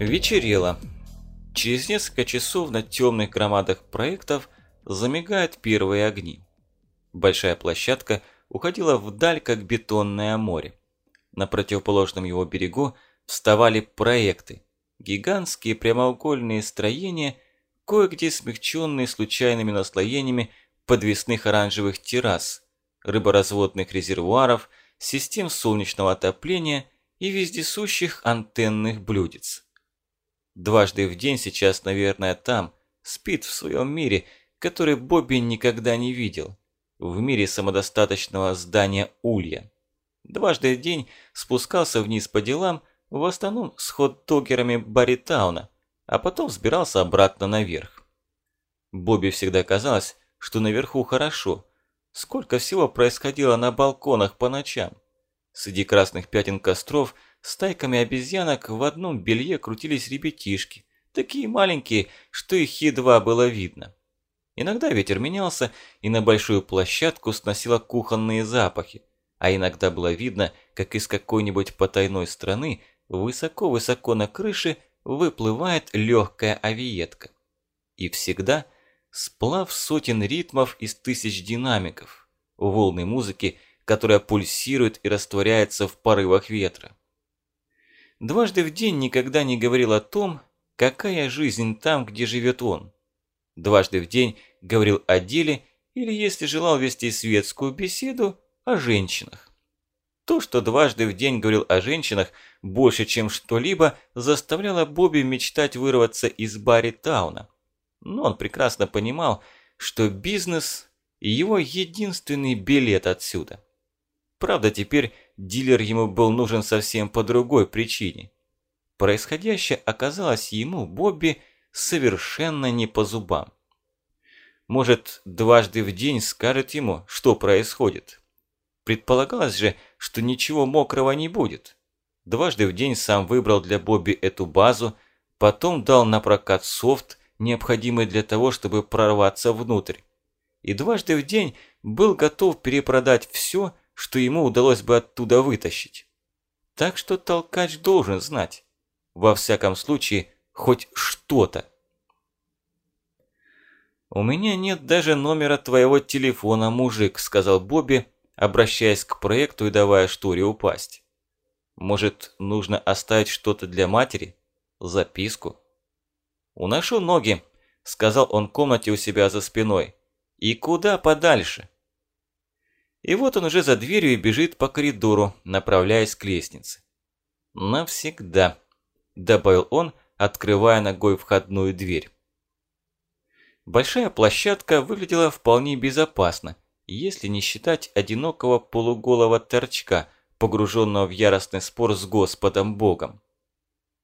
Вечерело. Через несколько часов на темных громадах проектов замигают первые огни. Большая площадка уходила вдаль, как бетонное море. На противоположном его берегу вставали проекты. Гигантские прямоугольные строения, кое-где смягченные случайными наслоениями подвесных оранжевых террас, рыборазводных резервуаров, систем солнечного отопления и вездесущих антенных блюдец. Дважды в день сейчас, наверное, там, спит в своем мире, который Бобби никогда не видел, в мире самодостаточного здания Улья. Дважды в день спускался вниз по делам, в основном с хот-догерами Барритауна, а потом взбирался обратно наверх. Бобби всегда казалось, что наверху хорошо. Сколько всего происходило на балконах по ночам. Среди красных пятен костров стайками обезьянок в одном белье крутились ребятишки, такие маленькие, что их едва было видно. Иногда ветер менялся, и на большую площадку сносило кухонные запахи, а иногда было видно, как из какой-нибудь потайной страны высоко-высоко на крыше выплывает легкая авиетка. И всегда сплав сотен ритмов из тысяч динамиков, волны музыки, которая пульсирует и растворяется в порывах ветра. Дважды в день никогда не говорил о том, какая жизнь там, где живет он. Дважды в день говорил о деле или, если желал вести светскую беседу, о женщинах. То, что дважды в день говорил о женщинах, больше, чем что-либо, заставляло Бобби мечтать вырваться из Барри Тауна. Но он прекрасно понимал, что бизнес – его единственный билет отсюда. Правда, теперь дилер ему был нужен совсем по другой причине. Происходящее оказалось ему, Бобби, совершенно не по зубам. Может, дважды в день скажет ему, что происходит. Предполагалось же, что ничего мокрого не будет. Дважды в день сам выбрал для Бобби эту базу, потом дал на прокат софт, необходимый для того, чтобы прорваться внутрь. И дважды в день был готов перепродать все, что ему удалось бы оттуда вытащить. Так что толкач должен знать. Во всяком случае, хоть что-то. «У меня нет даже номера твоего телефона, мужик», – сказал Бобби, обращаясь к проекту и давая шторе упасть. Может, нужно оставить что-то для матери? Записку? «Уношу ноги», – сказал он комнате у себя за спиной. «И куда подальше?» И вот он уже за дверью и бежит по коридору, направляясь к лестнице. «Навсегда», – добавил он, открывая ногой входную дверь. Большая площадка выглядела вполне безопасно, если не считать одинокого полуголого торчка, погруженного в яростный спор с Господом Богом.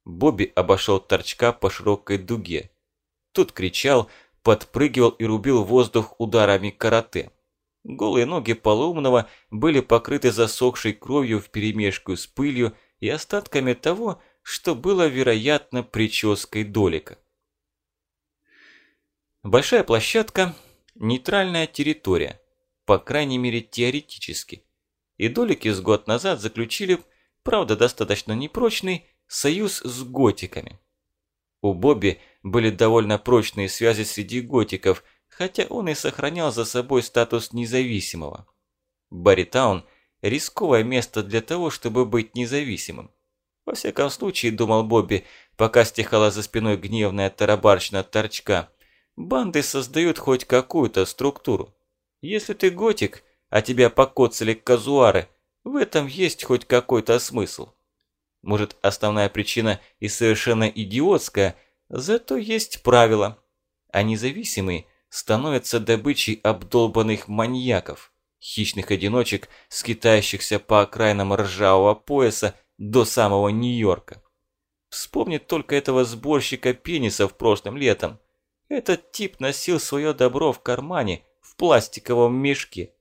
Бобби обошел торчка по широкой дуге. Тут кричал, подпрыгивал и рубил воздух ударами карате. Голые ноги полоумного были покрыты засохшей кровью вперемешку с пылью и остатками того, что было, вероятно, прической Долика. Большая площадка – нейтральная территория – по крайней мере теоретически. И долики с год назад заключили, правда достаточно непрочный, союз с готиками. У Бобби были довольно прочные связи среди готиков, хотя он и сохранял за собой статус независимого. Барритаун – рисковое место для того, чтобы быть независимым. Во всяком случае, думал Бобби, пока стихала за спиной гневная тарабарщина торчка, банды создают хоть какую-то структуру. Если ты готик, а тебя покоцали казуары, в этом есть хоть какой-то смысл. Может, основная причина и совершенно идиотская, зато есть правило. А независимые становятся добычей обдолбанных маньяков, хищных одиночек, скитающихся по окраинам ржавого пояса до самого Нью-Йорка. Вспомни только этого сборщика пенисов прошлым летом. Этот тип носил свое добро в кармане, в пластиковом мешке.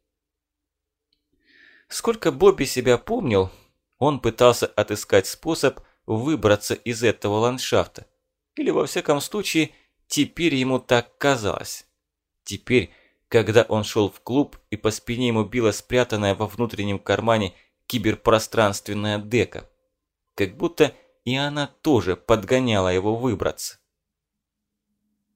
Сколько Бобби себя помнил, он пытался отыскать способ выбраться из этого ландшафта. Или во всяком случае, теперь ему так казалось. Теперь, когда он шел в клуб и по спине ему била спрятанная во внутреннем кармане киберпространственная дека. Как будто и она тоже подгоняла его выбраться.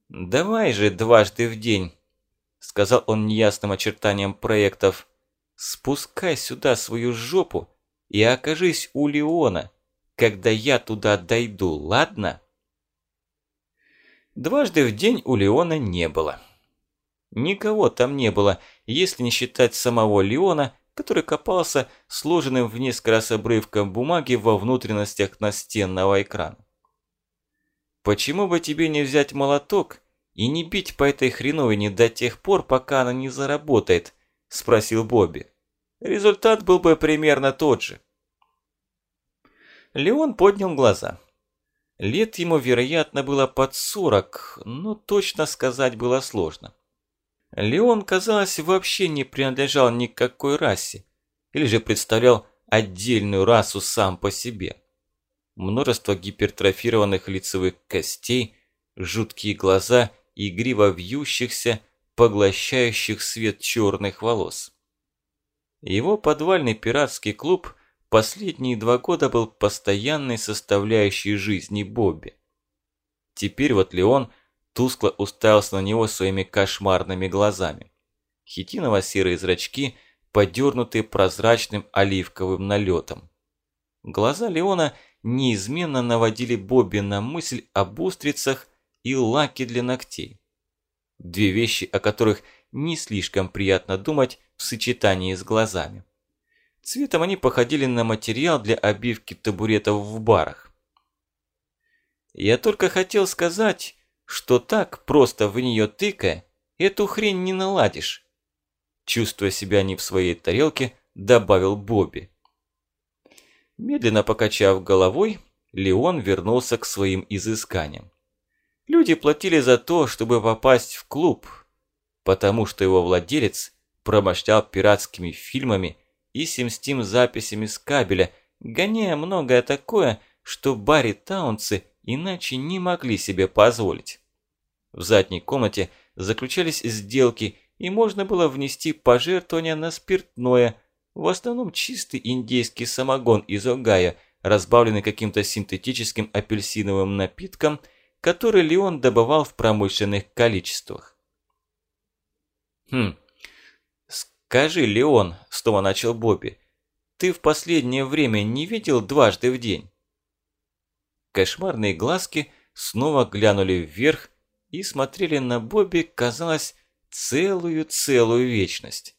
«Давай же дважды в день», – сказал он неясным очертанием проектов, – «спускай сюда свою жопу и окажись у Леона, когда я туда дойду, ладно?» Дважды в день у Леона не было. Никого там не было, если не считать самого Леона, который копался сложенным в несколько раз обрывком бумаги во внутренностях настенного экрана. Почему бы тебе не взять молоток и не бить по этой хреновине до тех пор, пока она не заработает? Спросил Бобби. Результат был бы примерно тот же. Леон поднял глаза. Лет ему, вероятно, было под сорок, но точно сказать было сложно. Леон, казалось, вообще не принадлежал никакой расе, или же представлял отдельную расу сам по себе множество гипертрофированных лицевых костей, жуткие глаза и грива вьющихся, поглощающих свет черных волос. Его подвальный пиратский клуб последние два года был постоянной составляющей жизни Бобби. Теперь вот Леон тускло уставился на него своими кошмарными глазами. Хитиново-серые зрачки, подернутые прозрачным оливковым налетом. Глаза Леона – неизменно наводили Бобби на мысль об устрицах и лаке для ногтей. Две вещи, о которых не слишком приятно думать в сочетании с глазами. Цветом они походили на материал для обивки табуретов в барах. Я только хотел сказать, что так, просто в нее тыкая, эту хрень не наладишь. Чувствуя себя не в своей тарелке, добавил Бобби. Медленно покачав головой, Леон вернулся к своим изысканиям. Люди платили за то, чтобы попасть в клуб, потому что его владелец промышлял пиратскими фильмами и семстим записями с кабеля, гоняя многое такое, что Барри Таунцы иначе не могли себе позволить. В задней комнате заключались сделки, и можно было внести пожертвования на спиртное – в основном чистый индейский самогон из Огайо, разбавленный каким-то синтетическим апельсиновым напитком, который Леон добывал в промышленных количествах. «Хм, скажи, Леон», – снова начал Бобби, – «ты в последнее время не видел дважды в день?» Кошмарные глазки снова глянули вверх и смотрели на Бобби, казалось, целую-целую вечность.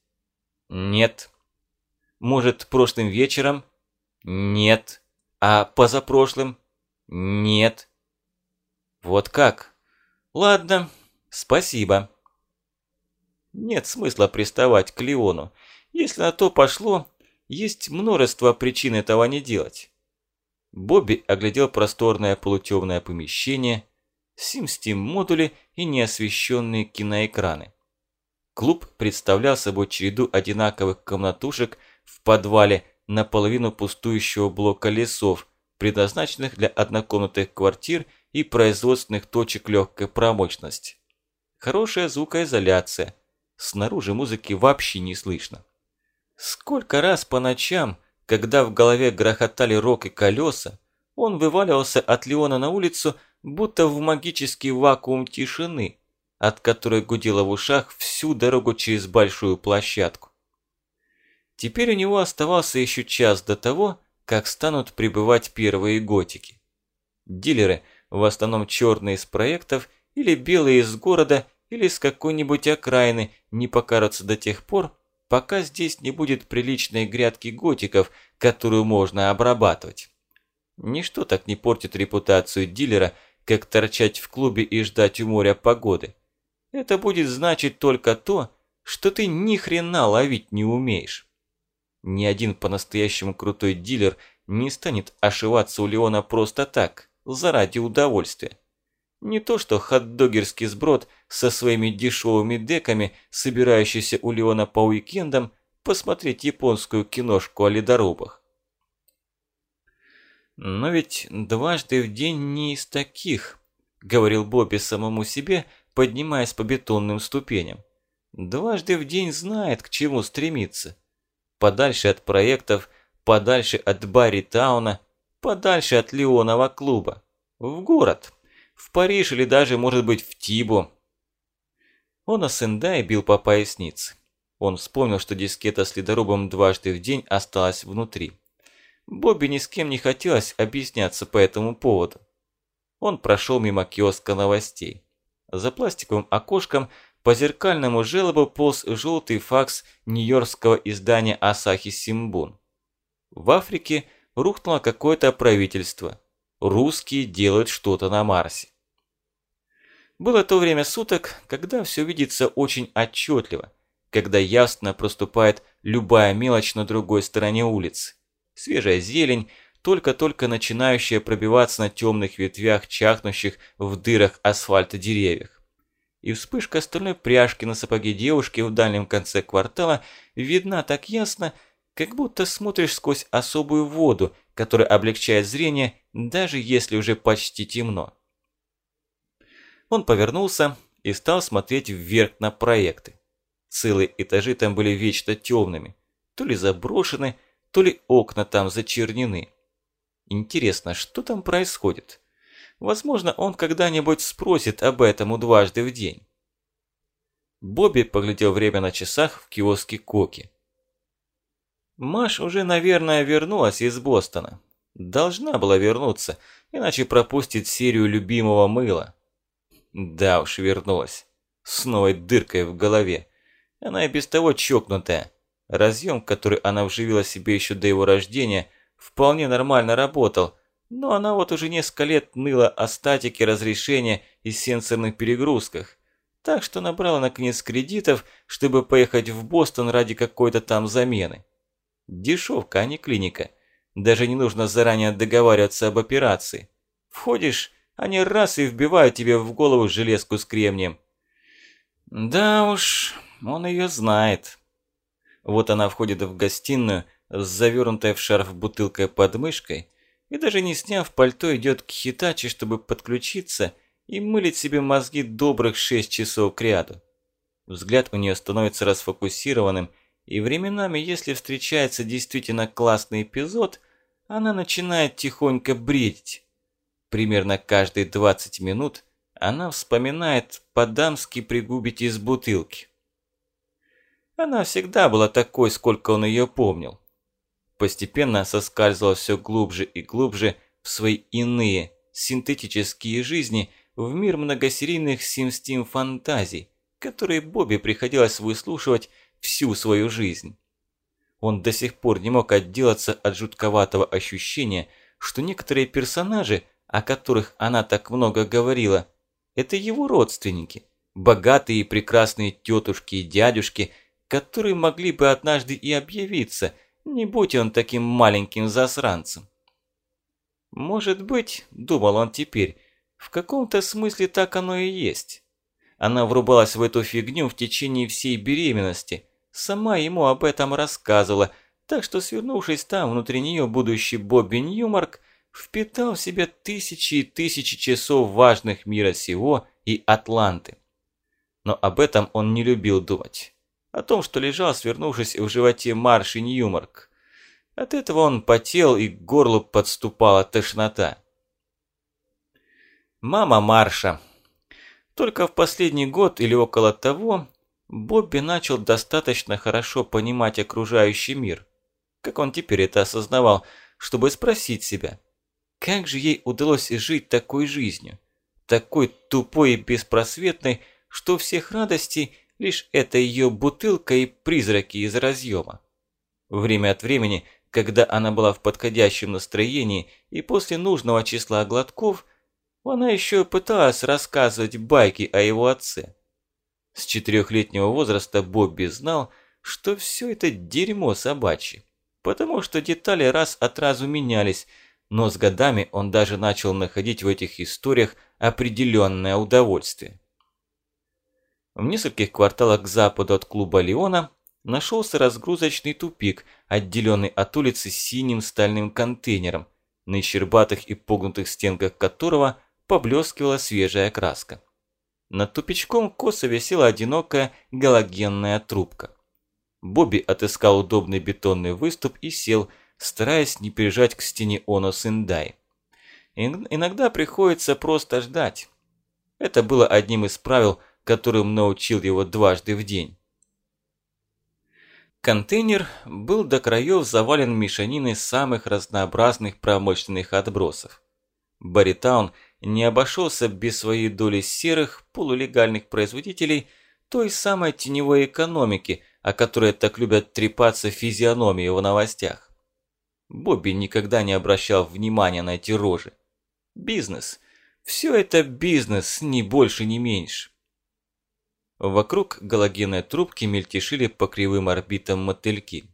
«Нет», может, прошлым вечером? Нет. А позапрошлым? Нет. Вот как? Ладно, спасибо. Нет смысла приставать к Леону. Если на то пошло, есть множество причин этого не делать. Бобби оглядел просторное полутемное помещение, сим-стим-модули и неосвещенные киноэкраны. Клуб представлял собой череду одинаковых комнатушек – в подвале наполовину пустующего блока лесов, предназначенных для однокомнатных квартир и производственных точек легкой промышленности. Хорошая звукоизоляция. Снаружи музыки вообще не слышно. Сколько раз по ночам, когда в голове грохотали рок и колеса, он вываливался от Леона на улицу, будто в магический вакуум тишины, от которой гудело в ушах всю дорогу через большую площадку. Теперь у него оставался еще час до того, как станут прибывать первые готики. Дилеры, в основном черные из проектов, или белые из города, или с какой-нибудь окраины, не покажутся до тех пор, пока здесь не будет приличной грядки готиков, которую можно обрабатывать. Ничто так не портит репутацию дилера, как торчать в клубе и ждать у моря погоды. Это будет значить только то, что ты ни хрена ловить не умеешь. Ни один по-настоящему крутой дилер не станет ошиваться у Леона просто так, заради удовольствия. Не то что хот-догерский сброд со своими дешевыми деками, собирающийся у Леона по уикендам посмотреть японскую киношку о ледорубах. «Но ведь дважды в день не из таких», – говорил Бобби самому себе, поднимаясь по бетонным ступеням. «Дважды в день знает, к чему стремиться подальше от проектов, подальше от Барри Тауна, подальше от Леонова клуба. В город. В Париж или даже, может быть, в Тибу. Он о Сендае бил по пояснице. Он вспомнил, что дискета с ледорубом дважды в день осталась внутри. Бобби ни с кем не хотелось объясняться по этому поводу. Он прошел мимо киоска новостей. За пластиковым окошком по зеркальному желобу полз желтый факс нью-йоркского издания «Асахи Симбун». В Африке рухнуло какое-то правительство. Русские делают что-то на Марсе. Было то время суток, когда все видится очень отчетливо, когда ясно проступает любая мелочь на другой стороне улицы. Свежая зелень, только-только начинающая пробиваться на темных ветвях, чахнущих в дырах асфальта деревьях. И вспышка стальной пряжки на сапоге девушки в дальнем конце квартала видна так ясно, как будто смотришь сквозь особую воду, которая облегчает зрение, даже если уже почти темно. Он повернулся и стал смотреть вверх на проекты. Целые этажи там были вечно темными, то ли заброшены, то ли окна там зачернены. Интересно, что там происходит? Возможно, он когда-нибудь спросит об этом дважды в день. Бобби поглядел время на часах в киоске Коки. Маш уже, наверное, вернулась из Бостона. Должна была вернуться, иначе пропустит серию любимого мыла. Да уж, вернулась. С новой дыркой в голове. Она и без того чокнутая. Разъем, который она вживила себе еще до его рождения, вполне нормально работал, но она вот уже несколько лет ныла о статике разрешения и сенсорных перегрузках. Так что набрала наконец кредитов, чтобы поехать в Бостон ради какой-то там замены. Дешевка, а не клиника. Даже не нужно заранее договариваться об операции. Входишь, они раз и вбивают тебе в голову железку с кремнием. Да уж, он ее знает. Вот она входит в гостиную с завернутой в шарф бутылкой под мышкой и даже не сняв пальто идет к Хитачи, чтобы подключиться и мылить себе мозги добрых шесть часов к ряду. Взгляд у нее становится расфокусированным, и временами, если встречается действительно классный эпизод, она начинает тихонько бредить. Примерно каждые 20 минут она вспоминает по-дамски пригубить из бутылки. Она всегда была такой, сколько он ее помнил. Постепенно соскальзывала все глубже и глубже в свои иные, синтетические жизни, в мир многосерийных симстим фантазий, которые Бобби приходилось выслушивать всю свою жизнь. Он до сих пор не мог отделаться от жутковатого ощущения, что некоторые персонажи, о которых она так много говорила, это его родственники, богатые и прекрасные тетушки и дядюшки, которые могли бы однажды и объявиться, не будь он таким маленьким засранцем. Может быть, думал он теперь, в каком-то смысле так оно и есть. Она врубалась в эту фигню в течение всей беременности, сама ему об этом рассказывала, так что, свернувшись там, внутри нее будущий Бобби Ньюмарк впитал в себя тысячи и тысячи часов важных мира сего и Атланты. Но об этом он не любил думать о том, что лежал, свернувшись в животе Марши Ньюмарк. От этого он потел и к горлу подступала тошнота. Мама Марша. Только в последний год или около того Бобби начал достаточно хорошо понимать окружающий мир. Как он теперь это осознавал, чтобы спросить себя, как же ей удалось жить такой жизнью, такой тупой и беспросветной, что всех радостей Лишь это ее бутылка и призраки из разъема. Время от времени, когда она была в подходящем настроении и после нужного числа глотков, она еще пыталась рассказывать байки о его отце. С четырехлетнего возраста Бобби знал, что все это дерьмо собачье, потому что детали раз от разу менялись, но с годами он даже начал находить в этих историях определенное удовольствие. В нескольких кварталах к западу от клуба Леона нашелся разгрузочный тупик, отделенный от улицы синим стальным контейнером, на щербатых и погнутых стенках которого поблескивала свежая краска. Над тупичком косо висела одинокая галогенная трубка. Бобби отыскал удобный бетонный выступ и сел, стараясь не прижать к стене Онос Индай. Иногда приходится просто ждать. Это было одним из правил, которым научил его дважды в день. Контейнер был до краев завален мешаниной самых разнообразных промышленных отбросов. Баритаун не обошелся без своей доли серых, полулегальных производителей той самой теневой экономики, о которой так любят трепаться физиономии в новостях. Бобби никогда не обращал внимания на эти рожи. Бизнес. Все это бизнес, ни больше, ни меньше. Вокруг галогенной трубки мельтешили по кривым орбитам мотыльки.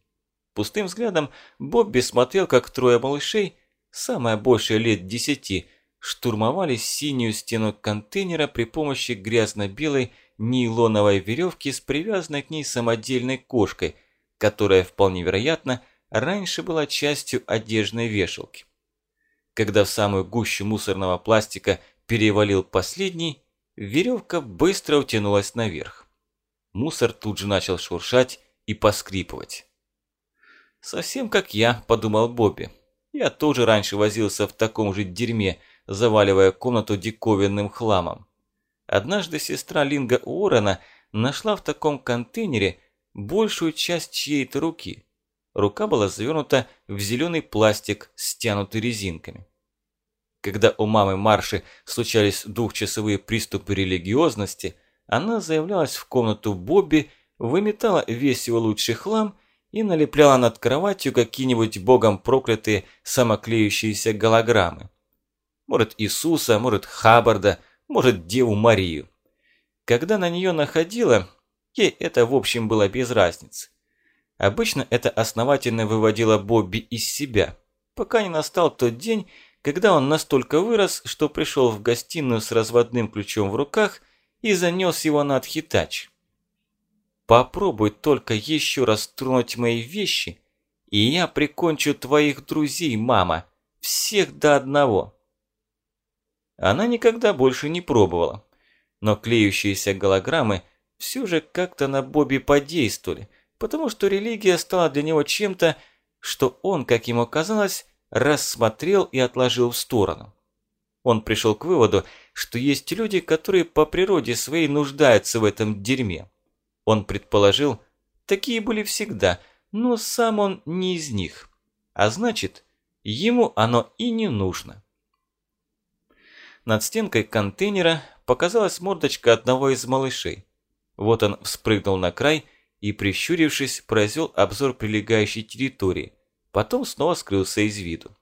Пустым взглядом Бобби смотрел, как трое малышей, самое большее лет десяти, штурмовали синюю стену контейнера при помощи грязно-белой нейлоновой веревки с привязанной к ней самодельной кошкой, которая, вполне вероятно, раньше была частью одежной вешалки. Когда в самую гущу мусорного пластика перевалил последний, Веревка быстро утянулась наверх. Мусор тут же начал шуршать и поскрипывать. «Совсем как я», – подумал Бобби. «Я тоже раньше возился в таком же дерьме, заваливая комнату диковинным хламом. Однажды сестра Линга Уоррена нашла в таком контейнере большую часть чьей-то руки. Рука была завернута в зеленый пластик, стянутый резинками. Когда у мамы Марши случались двухчасовые приступы религиозности, она заявлялась в комнату Бобби, выметала весь его лучший хлам и налепляла над кроватью какие-нибудь богом проклятые самоклеющиеся голограммы. Может Иисуса, может Хаббарда, может Деву Марию. Когда на нее находила, ей это в общем было без разницы. Обычно это основательно выводило Бобби из себя, пока не настал тот день, когда он настолько вырос, что пришел в гостиную с разводным ключом в руках и занес его над хитач. «Попробуй только еще раз тронуть мои вещи, и я прикончу твоих друзей, мама, всех до одного». Она никогда больше не пробовала, но клеющиеся голограммы все же как-то на Бобби подействовали, потому что религия стала для него чем-то, что он, как ему казалось, рассмотрел и отложил в сторону. Он пришел к выводу, что есть люди, которые по природе своей нуждаются в этом дерьме. Он предположил, такие были всегда, но сам он не из них. А значит, ему оно и не нужно. Над стенкой контейнера показалась мордочка одного из малышей. Вот он вспрыгнул на край и, прищурившись, произвел обзор прилегающей территории, Потом снова скрылся из виду.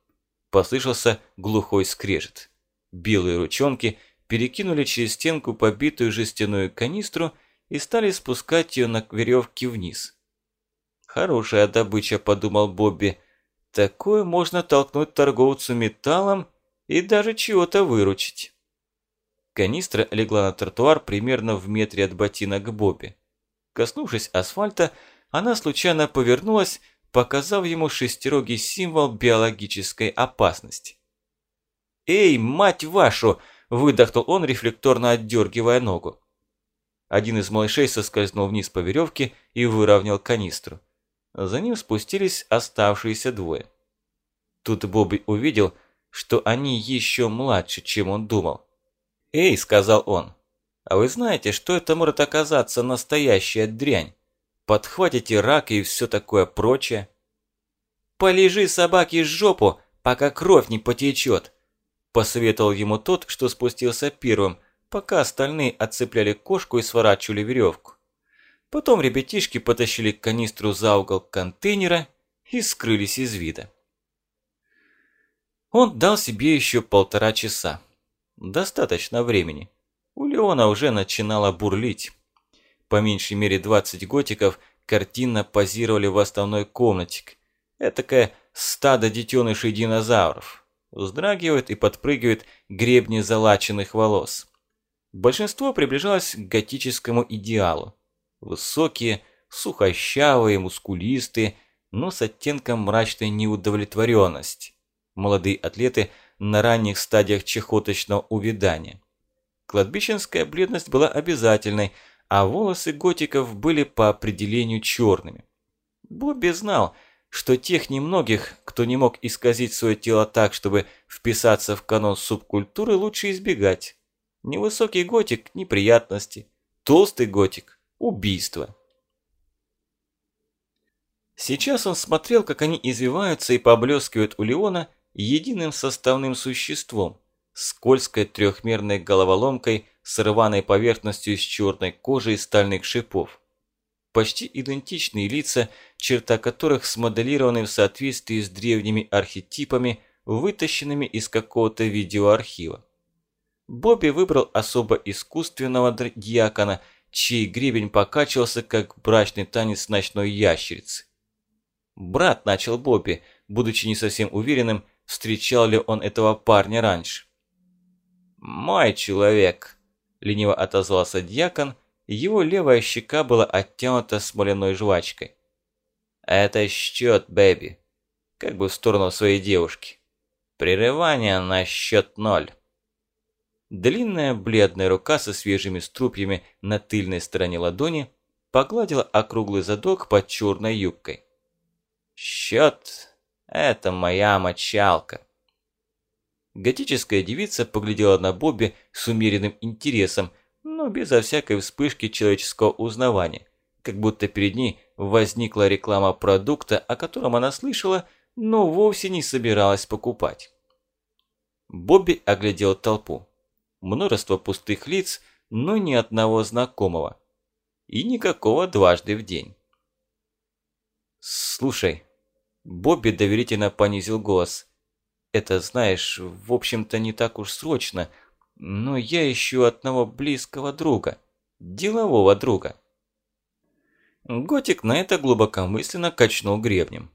Послышался глухой скрежет. Белые ручонки перекинули через стенку побитую жестяную канистру и стали спускать ее на веревке вниз. «Хорошая добыча», – подумал Бобби. «Такое можно толкнуть торговцу металлом и даже чего-то выручить». Канистра легла на тротуар примерно в метре от ботинок Бобби. Коснувшись асфальта, она случайно повернулась показав ему шестерогий символ биологической опасности. «Эй, мать вашу!» – выдохнул он, рефлекторно отдергивая ногу. Один из малышей соскользнул вниз по веревке и выровнял канистру. За ним спустились оставшиеся двое. Тут Бобби увидел, что они еще младше, чем он думал. «Эй!» – сказал он. «А вы знаете, что это может оказаться настоящая дрянь? Подхватите рак и все такое прочее. «Полежи собаке жопу, пока кровь не потечет», – посоветовал ему тот, что спустился первым, пока остальные отцепляли кошку и сворачивали веревку. Потом ребятишки потащили канистру за угол контейнера и скрылись из вида. Он дал себе еще полтора часа. Достаточно времени. У Леона уже начинало бурлить. По меньшей мере 20 готиков картинно позировали в основной комнате. Этакое стадо детенышей динозавров. Вздрагивают и подпрыгивают гребни залаченных волос. Большинство приближалось к готическому идеалу. Высокие, сухощавые, мускулистые, но с оттенком мрачной неудовлетворенности. Молодые атлеты на ранних стадиях чехоточного увядания. Кладбищенская бледность была обязательной – а волосы готиков были по определению черными. Бобби знал, что тех немногих, кто не мог исказить свое тело так, чтобы вписаться в канон субкультуры, лучше избегать. Невысокий готик – неприятности, толстый готик – убийство. Сейчас он смотрел, как они извиваются и поблескивают у Леона единым составным существом, скользкой трехмерной головоломкой с рваной поверхностью из черной кожи и стальных шипов почти идентичные лица, черта которых смоделированы в соответствии с древними архетипами, вытащенными из какого-то видеоархива. Бобби выбрал особо искусственного дьякона, чей гребень покачивался, как брачный танец ночной ящерицы. «Брат», – начал Бобби, будучи не совсем уверенным, встречал ли он этого парня раньше. «Мой человек», – лениво отозвался дьякон – его левая щека была оттянута смоляной жвачкой. «Это счет, бэби!» Как бы в сторону своей девушки. «Прерывание на счет ноль!» Длинная бледная рука со свежими струпьями на тыльной стороне ладони погладила округлый задок под черной юбкой. «Счет – это моя мочалка!» Готическая девица поглядела на Бобби с умеренным интересом – но безо всякой вспышки человеческого узнавания, как будто перед ней возникла реклама продукта, о котором она слышала, но вовсе не собиралась покупать. Бобби оглядел толпу. Множество пустых лиц, но ни одного знакомого. И никакого дважды в день. «Слушай», – Бобби доверительно понизил голос, – «это, знаешь, в общем-то не так уж срочно – но я ищу одного близкого друга, делового друга. Готик на это глубокомысленно качнул гребнем.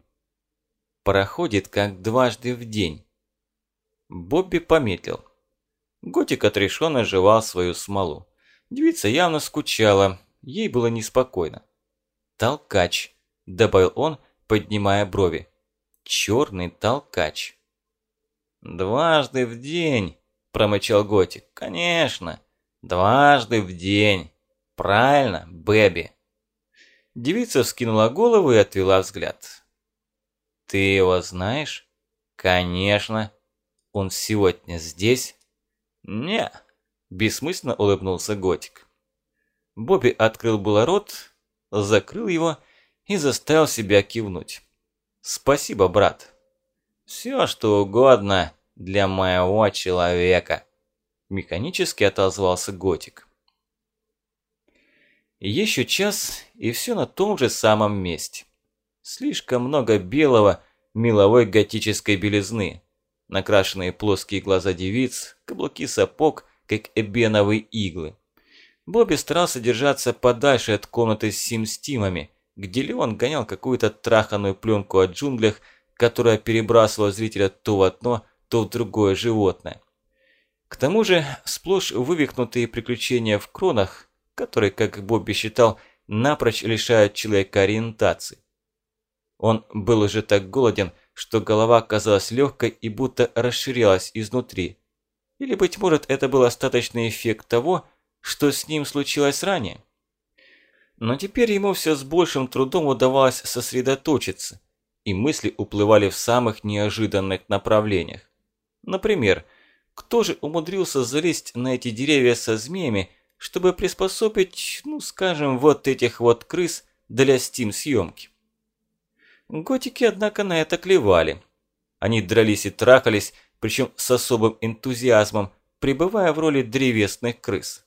Проходит как дважды в день. Бобби пометил. Готик отрешенно жевал свою смолу. Девица явно скучала, ей было неспокойно. «Толкач», – добавил он, поднимая брови. «Черный толкач». «Дважды в день», – промычал Готик. «Конечно. Дважды в день. Правильно, Бэби». Девица вскинула голову и отвела взгляд. «Ты его знаешь?» «Конечно. Он сегодня здесь?» «Не», – бессмысленно улыбнулся Готик. Бобби открыл было рот, закрыл его и заставил себя кивнуть. «Спасибо, брат». «Все, что угодно», для моего человека», – механически отозвался Готик. Еще час, и все на том же самом месте. Слишком много белого, меловой готической белизны, накрашенные плоские глаза девиц, каблуки сапог, как эбеновые иглы. Бобби старался держаться подальше от комнаты с симстимами, где Леон гонял какую-то траханную пленку о джунглях, которая перебрасывала зрителя то в одно, то в другое животное. К тому же сплошь вывихнутые приключения в кронах, которые, как Бобби считал, напрочь лишают человека ориентации. Он был уже так голоден, что голова казалась легкой и будто расширялась изнутри. Или, быть может, это был остаточный эффект того, что с ним случилось ранее. Но теперь ему все с большим трудом удавалось сосредоточиться, и мысли уплывали в самых неожиданных направлениях. Например, кто же умудрился залезть на эти деревья со змеями, чтобы приспособить, ну скажем, вот этих вот крыс для стим-съемки? Готики, однако, на это клевали. Они дрались и трахались, причем с особым энтузиазмом, пребывая в роли древесных крыс.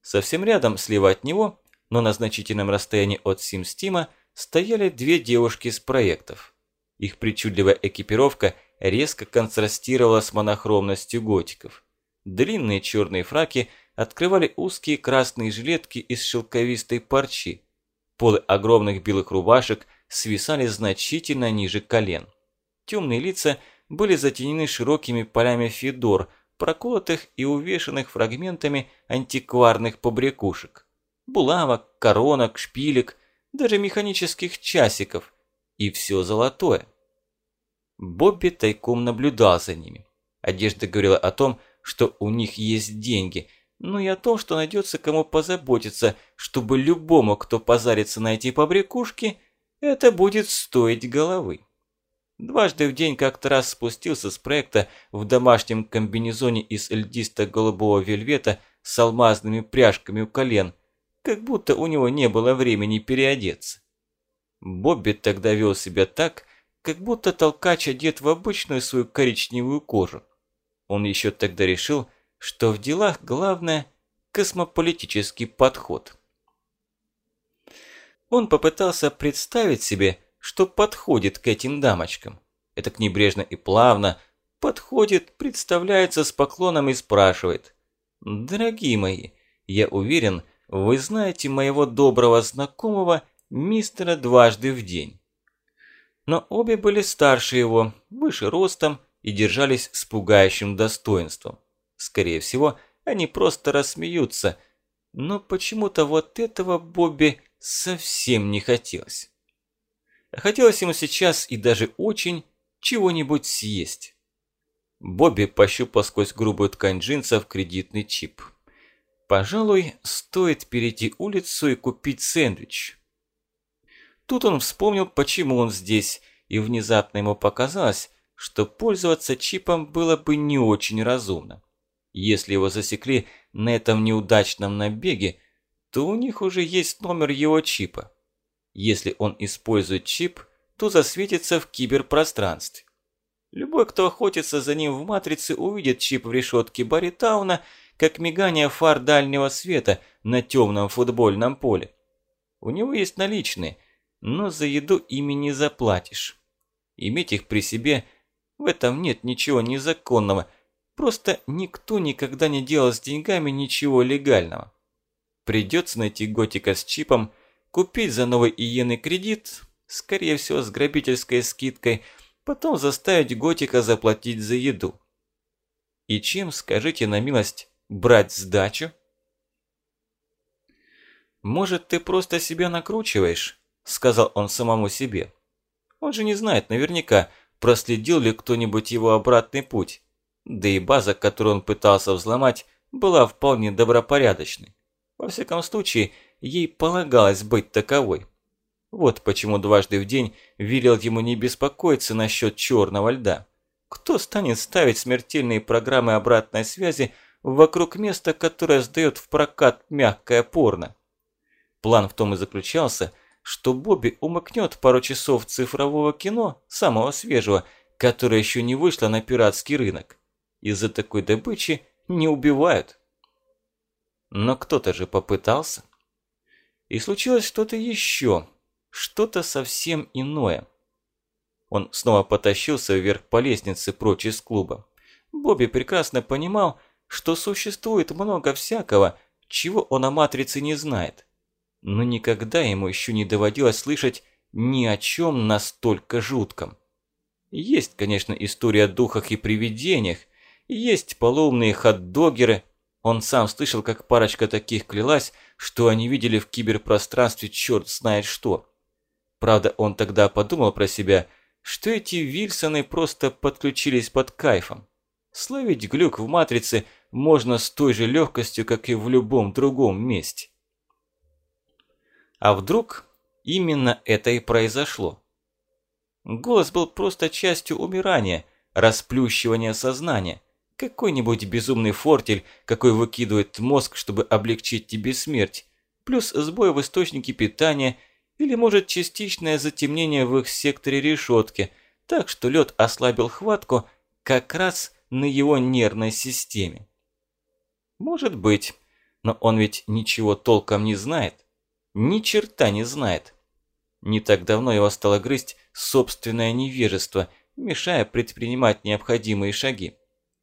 Совсем рядом, слева от него, но на значительном расстоянии от Сим-Стима, стояли две девушки с проектов. Их причудливая экипировка – резко контрастировала с монохромностью готиков. Длинные черные фраки открывали узкие красные жилетки из шелковистой парчи. Полы огромных белых рубашек свисали значительно ниже колен. Темные лица были затенены широкими полями федор, проколотых и увешанных фрагментами антикварных побрякушек. Булавок, коронок, шпилек, даже механических часиков. И все золотое. Бобби тайком наблюдал за ними. Одежда говорила о том, что у них есть деньги, но и о том, что найдется кому позаботиться, чтобы любому, кто позарится на эти побрякушки, это будет стоить головы. Дважды в день как-то раз спустился с проекта в домашнем комбинезоне из льдисто-голубого вельвета с алмазными пряжками у колен, как будто у него не было времени переодеться. Бобби тогда вел себя так, как будто толкач одет в обычную свою коричневую кожу. Он еще тогда решил, что в делах главное – космополитический подход. Он попытался представить себе, что подходит к этим дамочкам. Это небрежно и плавно подходит, представляется с поклоном и спрашивает. «Дорогие мои, я уверен, вы знаете моего доброго знакомого мистера дважды в день». Но обе были старше его, выше ростом и держались с пугающим достоинством. Скорее всего, они просто рассмеются, но почему-то вот этого Бобби совсем не хотелось. Хотелось ему сейчас и даже очень чего-нибудь съесть. Бобби пощупал сквозь грубую ткань джинсов кредитный чип. Пожалуй, стоит перейти улицу и купить сэндвич. Тут он вспомнил, почему он здесь, и внезапно ему показалось, что пользоваться чипом было бы не очень разумно. Если его засекли на этом неудачном набеге, то у них уже есть номер его чипа. Если он использует чип, то засветится в киберпространстве. Любой, кто охотится за ним в матрице, увидит чип в решетке Баритауна, как мигание фар дальнего света на темном футбольном поле. У него есть наличные, но за еду ими не заплатишь. Иметь их при себе – в этом нет ничего незаконного, просто никто никогда не делал с деньгами ничего легального. Придется найти Готика с чипом, купить за новый иены кредит, скорее всего с грабительской скидкой, потом заставить Готика заплатить за еду. И чем, скажите на милость, брать сдачу? «Может, ты просто себя накручиваешь?» – сказал он самому себе. Он же не знает наверняка, проследил ли кто-нибудь его обратный путь. Да и база, которую он пытался взломать, была вполне добропорядочной. Во всяком случае, ей полагалось быть таковой. Вот почему дважды в день велел ему не беспокоиться насчет черного льда. Кто станет ставить смертельные программы обратной связи вокруг места, которое сдает в прокат мягкое порно? План в том и заключался, что Бобби умыкнет пару часов цифрового кино, самого свежего, которое еще не вышло на пиратский рынок. Из-за такой добычи не убивают. Но кто-то же попытался. И случилось что-то еще, что-то совсем иное. Он снова потащился вверх по лестнице прочь из клуба. Бобби прекрасно понимал, что существует много всякого, чего он о Матрице не знает. Но никогда ему еще не доводилось слышать ни о чем настолько жутком. Есть, конечно, история о духах и привидениях, есть полоумные хот-догеры, он сам слышал, как парочка таких клялась, что они видели в киберпространстве черт знает что. Правда, он тогда подумал про себя, что эти Вильсоны просто подключились под кайфом. Словить глюк в матрице можно с той же легкостью, как и в любом другом месте. А вдруг именно это и произошло? Голос был просто частью умирания, расплющивания сознания – какой-нибудь безумный фортель, какой выкидывает мозг, чтобы облегчить тебе смерть. Плюс сбой в источнике питания или, может, частичное затемнение в их секторе решетки, так что лед ослабил хватку как раз на его нервной системе. Может быть, но он ведь ничего толком не знает. Ни черта не знает. Не так давно его стало грызть собственное невежество, мешая предпринимать необходимые шаги.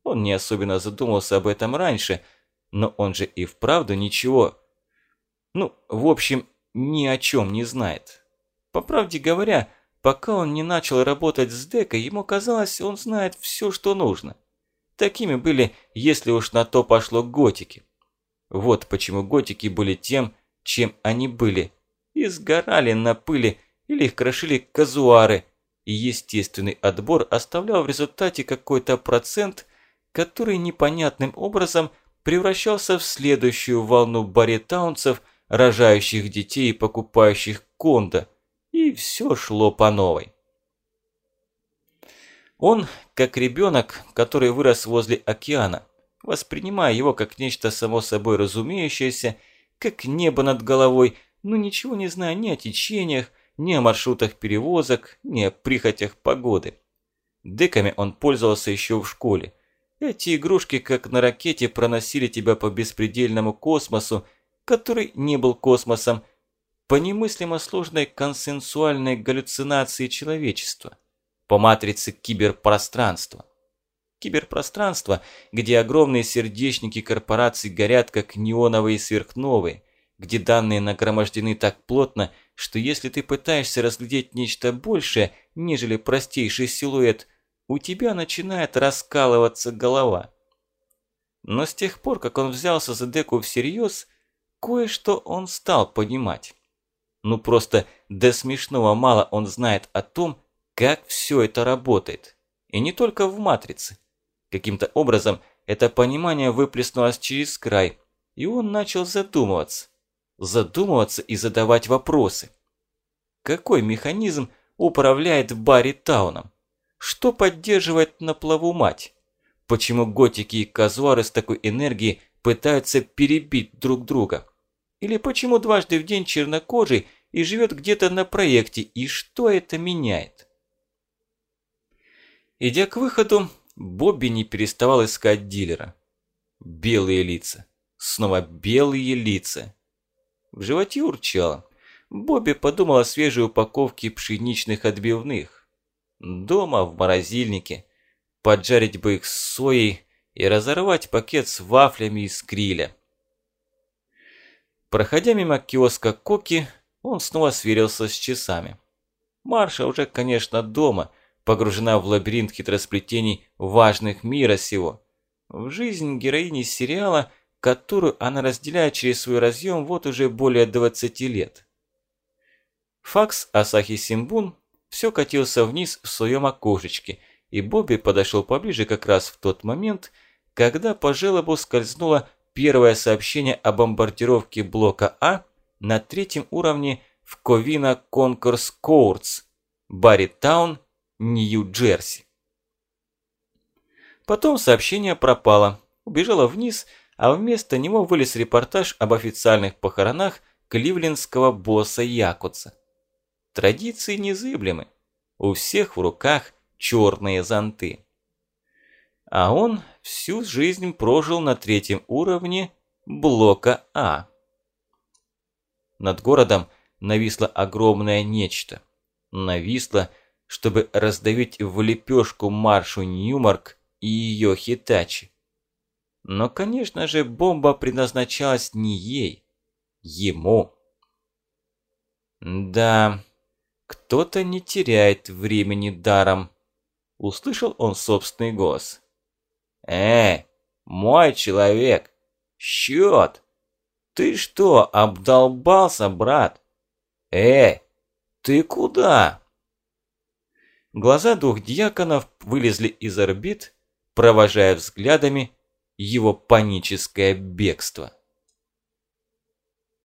Он не особенно задумался об этом раньше, но он же и вправду ничего... Ну, в общем, ни о чем не знает. По правде говоря, пока он не начал работать с Декой, ему казалось, он знает все, что нужно. Такими были, если уж на то пошло, готики. Вот почему готики были тем, чем они были. И сгорали на пыли, или их крошили казуары, и естественный отбор оставлял в результате какой-то процент – который непонятным образом превращался в следующую волну баритаунцев, рожающих детей и покупающих кондо, и все шло по новой. Он, как ребенок, который вырос возле океана, воспринимая его как нечто само собой разумеющееся, как небо над головой, но ничего не зная ни о течениях, ни о маршрутах перевозок, ни о прихотях погоды. Деками он пользовался еще в школе. Эти игрушки, как на ракете, проносили тебя по беспредельному космосу, который не был космосом, по немыслимо сложной консенсуальной галлюцинации человечества, по матрице киберпространства. Киберпространство, где огромные сердечники корпораций горят, как неоновые сверхновые, где данные нагромождены так плотно, что если ты пытаешься разглядеть нечто большее, нежели простейший силуэт, у тебя начинает раскалываться голова. Но с тех пор, как он взялся за Деку всерьез, кое-что он стал понимать. Ну просто до смешного мало он знает о том, как все это работает. И не только в «Матрице». Каким-то образом это понимание выплеснулось через край, и он начал задумываться. Задумываться и задавать вопросы. Какой механизм управляет Барри Тауном? Что поддерживает на плаву мать? Почему готики и казуары с такой энергией пытаются перебить друг друга? Или почему дважды в день чернокожий и живет где-то на проекте, и что это меняет? Идя к выходу, Бобби не переставал искать дилера. Белые лица. Снова белые лица. В животе урчало. Бобби подумал о свежей упаковке пшеничных отбивных. Дома, в морозильнике. Поджарить бы их с соей и разорвать пакет с вафлями из криля. Проходя мимо киоска Коки, он снова сверился с часами. Марша уже, конечно, дома, погружена в лабиринт хитросплетений важных мира сего. В жизнь героини сериала, которую она разделяет через свой разъем вот уже более 20 лет. Факс Асахи Симбун все катился вниз в своем окошечке, и Бобби подошел поближе как раз в тот момент, когда по желобу скользнула первое сообщение о бомбардировке блока А на третьем уровне в Ковина Конкорс Коуртс, Барритаун, Нью-Джерси. Потом сообщение пропало, убежало вниз, а вместо него вылез репортаж об официальных похоронах кливлендского босса Якутса. Традиции незыблемы. У всех в руках черные зонты. А он всю жизнь прожил на третьем уровне блока А. Над городом нависло огромное нечто. Нависло, чтобы раздавить в лепешку Маршу Ньюмарк и ее Хитачи. Но, конечно же, бомба предназначалась не ей, ему. Да, кто-то не теряет времени даром. Услышал он собственный голос. «Э, мой человек! Счет! Ты что, обдолбался, брат? Э, ты куда?» Глаза двух дьяконов вылезли из орбит, провожая взглядами его паническое бегство.